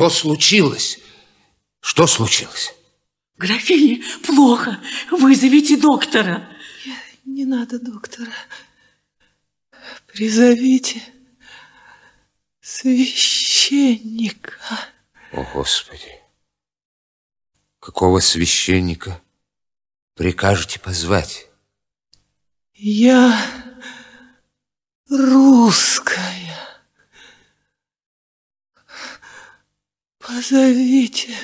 Что случилось? Что случилось? Графине плохо. Вызовите доктора. Не надо доктора. Призовите священника. О, Господи! Какого священника прикажете позвать? Я русская. Позовите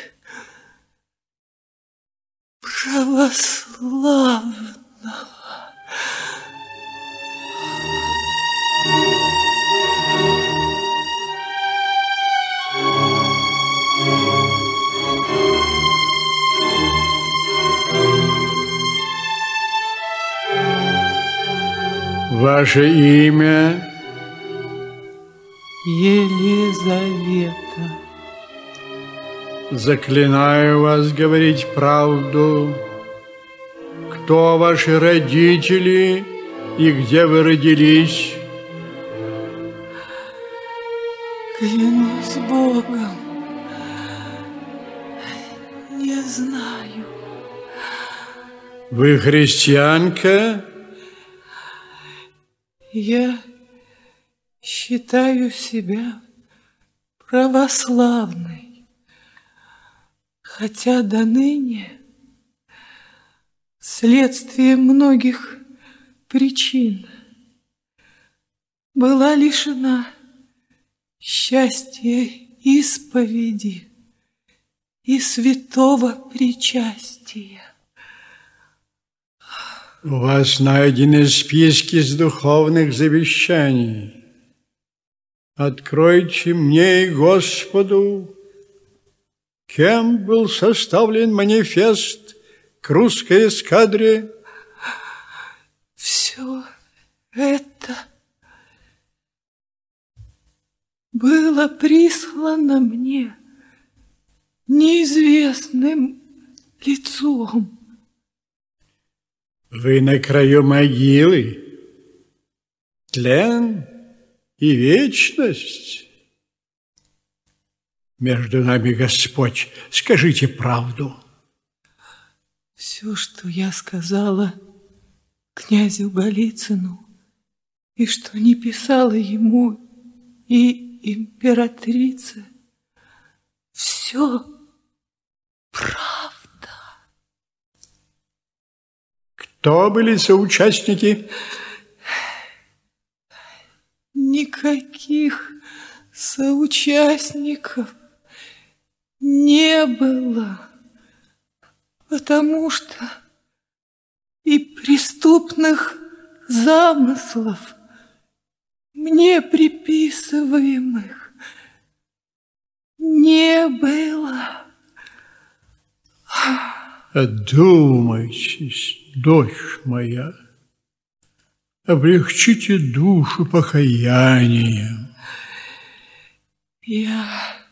православного. Ваше имя? Елизавета. Заклинаю вас говорить правду. Кто ваши родители и где вы родились? Клянусь Богом, не знаю. Вы христианка? Я считаю себя православной, хотя до ныне следствие многих причин была лишена счастья исповеди и святого причастия. У вас найдены списки с духовных завещаний. Откройте мне и Господу, кем был составлен манифест к русской эскадре. Все это было прислано мне неизвестным лицом. Вы на краю могилы. Тлен и вечность. Между нами Господь, скажите правду. Все, что я сказала князю Голицыну, и что не писала ему и императрице, все правда. Кто были соучастники? Никаких соучастников не было, потому что и преступных замыслов, мне приписываемых, не было. Одумайтесь, дочь моя, облегчите душу покаянием. Я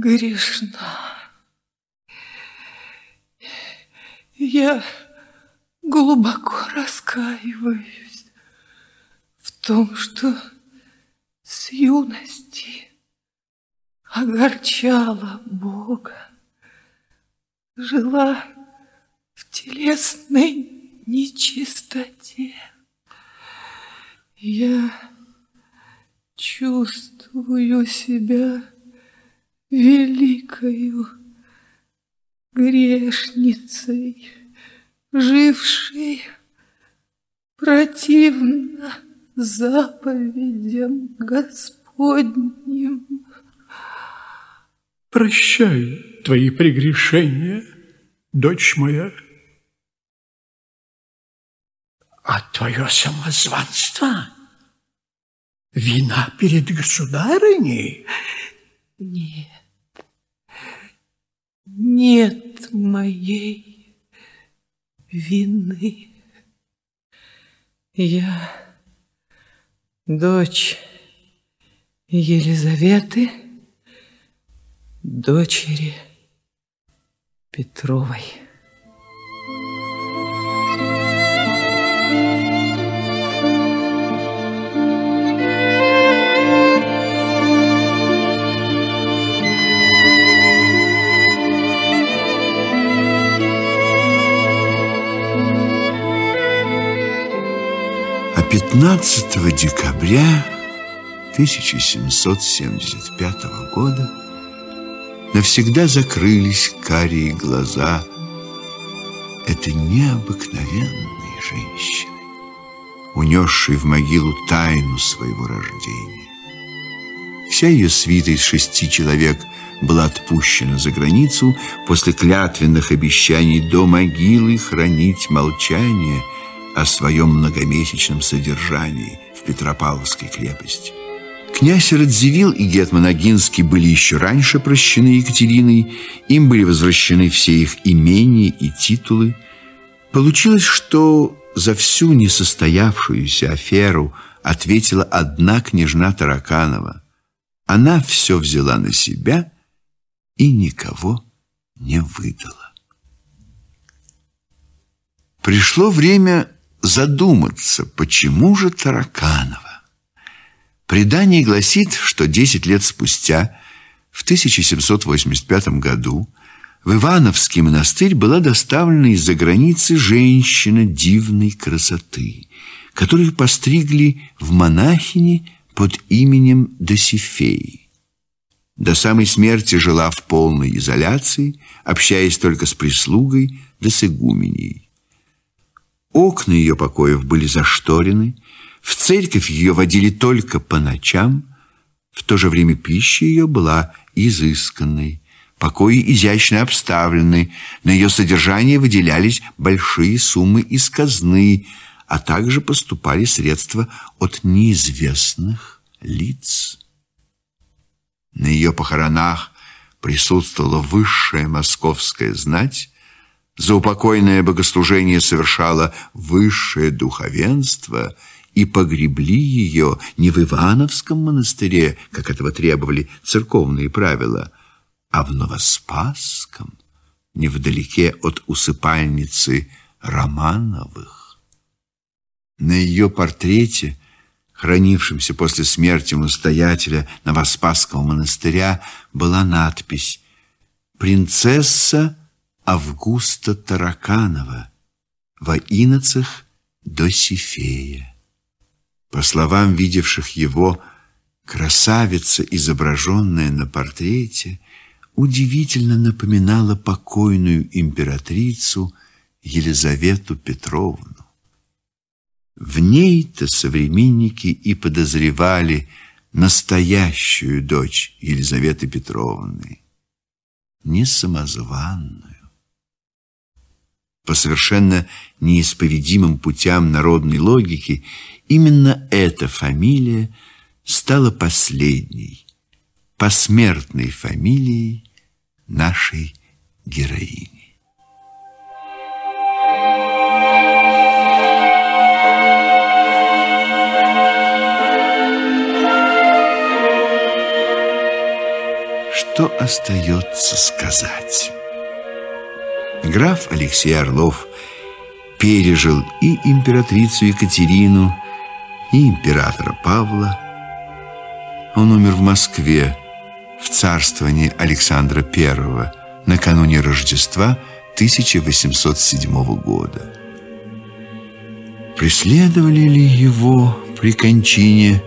грешна. Я глубоко раскаиваюсь в том, что с юности огорчала Бога, жила в телесной нечистоте. Я чувствую себя великою грешницей, жившей противно заповедям Господним. Прощай твои прегрешения, дочь моя. А твое самозванство? Вина перед государыней? Нет, нет моей вины. Я дочь Елизаветы, дочери Петровой. 15 декабря 1775 года навсегда закрылись карие глаза этой необыкновенной женщины, унесшей в могилу тайну своего рождения. Вся ее свита из шести человек была отпущена за границу после клятвенных обещаний до могилы хранить молчание о своем многомесячном содержании в Петропавловской крепости. Князь Радзивилл и Гетман Агинский были еще раньше прощены Екатериной, им были возвращены все их имения и титулы. Получилось, что за всю несостоявшуюся аферу ответила одна княжна Тараканова. Она все взяла на себя и никого не выдала. Пришло время задуматься, почему же Тараканова? Предание гласит, что 10 лет спустя, в 1785 году, в Ивановский монастырь была доставлена из-за границы женщина дивной красоты, которую постригли в монахини под именем Досифеи. До самой смерти жила в полной изоляции, общаясь только с прислугой да с игуменей. Окна ее покоев были зашторены, в церковь ее водили только по ночам, в то же время пища ее была изысканной, покои изящно обставлены, на ее содержание выделялись большие суммы из казны, а также поступали средства от неизвестных лиц. На ее похоронах присутствовала высшая московская знать, за упокойное богослужение совершало высшее духовенство – и погребли ее не в Ивановском монастыре, как этого требовали церковные правила, а в Новоспасском, невдалеке от усыпальницы Романовых. На ее портрете, хранившемся после смерти настоятеля Новоспасского монастыря, была надпись «Принцесса Августа Тараканова во инocах Досифея». По словам видевших его, красавица, изображенная на портрете, удивительно напоминала покойную императрицу Елизавету Петровну. В ней-то современники и подозревали настоящую дочь Елизаветы Петровны, не самозванную. По совершенно неисповедимым путям народной логики именно эта фамилия стала последней, посмертной фамилией нашей героини. Что остается сказать? Граф Алексей Орлов пережил и императрицу Екатерину, и императора Павла. Он умер в Москве в царствовании Александра I накануне Рождества 1807 года. Преследовали ли его при кончине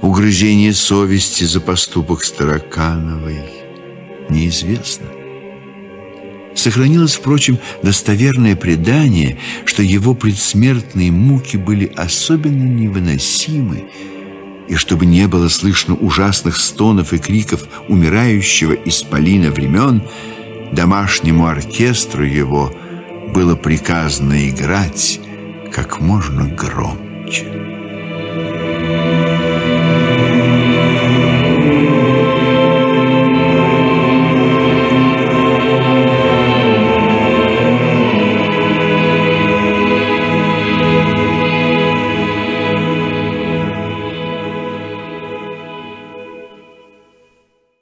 угрызение совести за поступок Старокановой, неизвестно. Сохранилось, впрочем, достоверное предание, что его предсмертные муки были особенно невыносимы, и чтобы не было слышно ужасных стонов и криков умирающего исполина времен, домашнему оркестру его было приказано играть как можно громче.